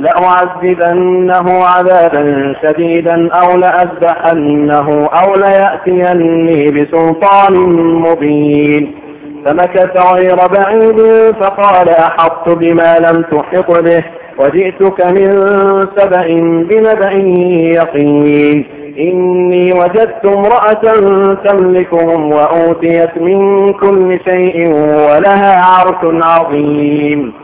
لأعذبنه عذابا شديدا أو لأذبحنه أو ليأتيني بسلطان مبين. فمكث غير بعيد فقال أحطت بما لم تحط به وجئتك من سبأ بنبأ يقين. إني وجدت امرأة تملكهم وأوتيت من كل شيء ولها عرش عظيم.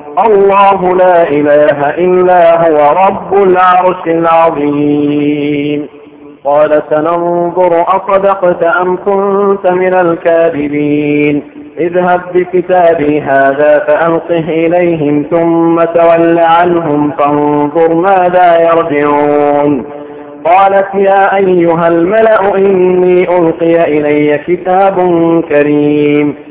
الله لا إله إلا هو رب العرش العظيم. قال سننظر أصدقت أم كنت من الكاذبين. اذهب بكتابي هذا فألقه إليهم ثم تول عنهم فانظر ماذا يرجعون. قالت يا أيها الملأ إني ألقي إلي كتاب كريم.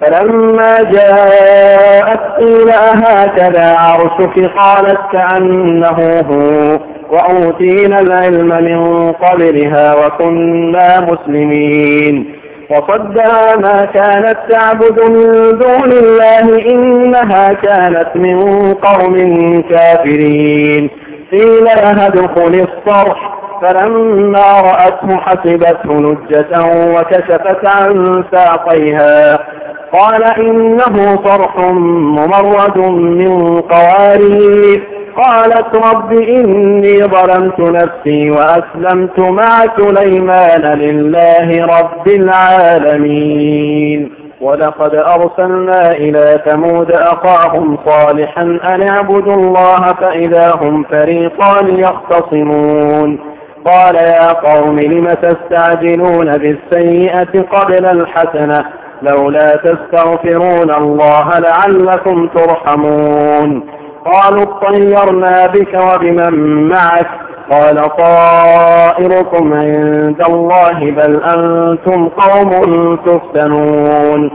فلما جاءت قيل أهكذا عرشك؟ قالت كأنه هو. وأوتينا العلم من قبلها وكنا مسلمين. وصدها ما كانت تعبد من دون الله إنها كانت من قوم كافرين. قيل لها ادخل الصرح. فلما رأته حسبته نجة وكشفت عن ساقيها. قال إنه صرح ممرد من قوارير. قالت رب إني ظلمت نفسي وأسلمت مع سليمان لله رب العالمين. ولقد أرسلنا إلى ثمود أخاهم صالحا أن اعبدوا الله فإذا هم فريقان يختصمون. قال يا قوم لم تستعجلون بالسيئة قبل الحسنة؟ لولا تستغفرون الله لعلكم ترحمون. قالوا اطيرنا بك وبمن معك. قال طائركم عند الله بل أنتم قوم تفتنون.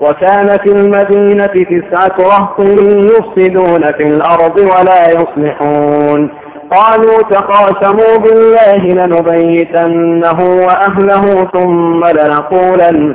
وكان في المدينة تسعة رهط يفسدون في الأرض ولا يصلحون. قالوا تقاسموا بالله لنبيتنه وأهله ثم لنقولن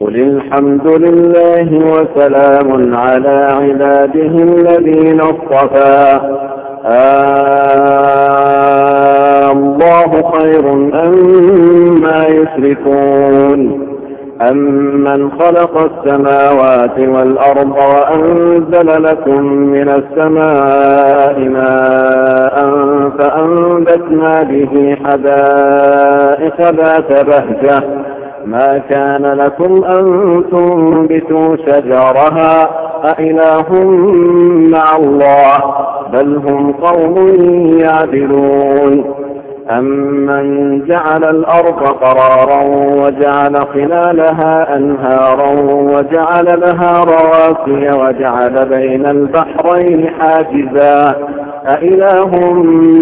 قل الحمد لله وسلام على عباده الذين اصطفى. آه الله خير أما يشركون؟ أمن خلق السماوات والأرض وأنزل لكم من السماء ماء فأنبتنا به حدائق ذات بهجة. ما كان لكم أن تنبتوا شجرها أإله مع الله بل هم قوم يعدلون أمن جعل الأرض قرارا وجعل خلالها أنهارا وجعل لها رواسي وجعل بين البحرين حاجزا أإله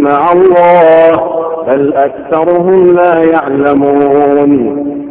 مع الله بل أكثرهم لا يعلمون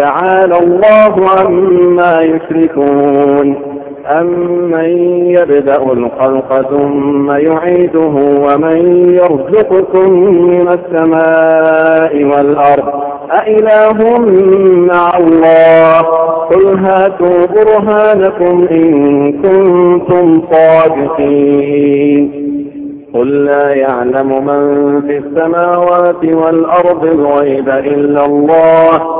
تعالى الله عما يشركون. أمن يبدأ الخلق ثم يعيده ومن يرزقكم من السماء والأرض أإله مع الله؟ قل هاتوا برهانكم إن كنتم صادقين. قل لا يعلم من في السماوات والأرض الغيب إلا الله.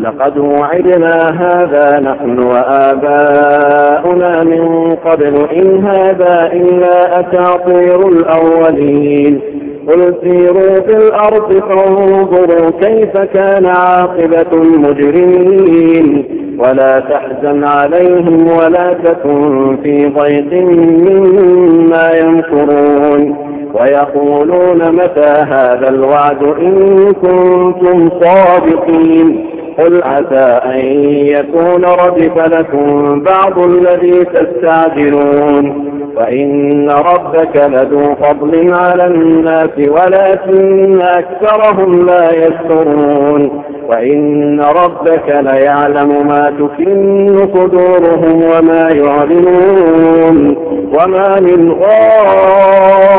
لقد وعدنا هذا نحن وآباؤنا من قبل إن هذا إلا أساطير الأولين. قل سيروا في الأرض فانظروا كيف كان عاقبة المجرمين. ولا تحزن عليهم ولا تكن في ضيق مما يمكرون. ويقولون متى هذا الوعد إن كنتم صادقين. قل عسى أن يكون ردف لكم بعض الذي تستعجلون وإن ربك لذو فضل على الناس ولكن أكثرهم لا يشكرون وإن ربك ليعلم ما تكن صدورهم وما يعلنون وما من غائبة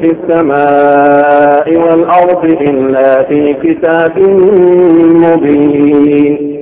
في السماء والأرض إلا في كتاب مبين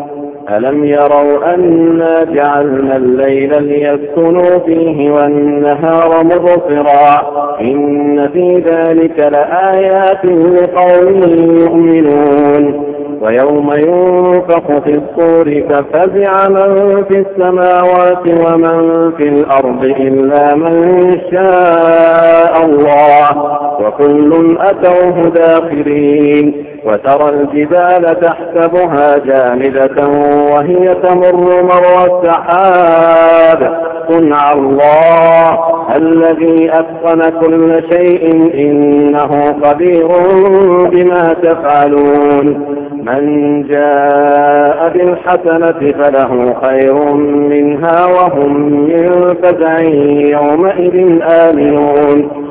ألم يروا أنا جعلنا الليل ليسكنوا فيه والنهار مبصرا إن في ذلك لآيات لقوم يؤمنون ويوم ينفخ في الصور ففزع من في السماوات ومن في الأرض إلا من شاء الله وكل أتوه داخرين وترى الجبال تحسبها جامدة وهي تمر مر السحاب. صنع الله الذي أتقن كل شيء إنه قدير بما تفعلون. من جاء بالحسنة فله خير منها وهم من فزع يومئذ آمنون.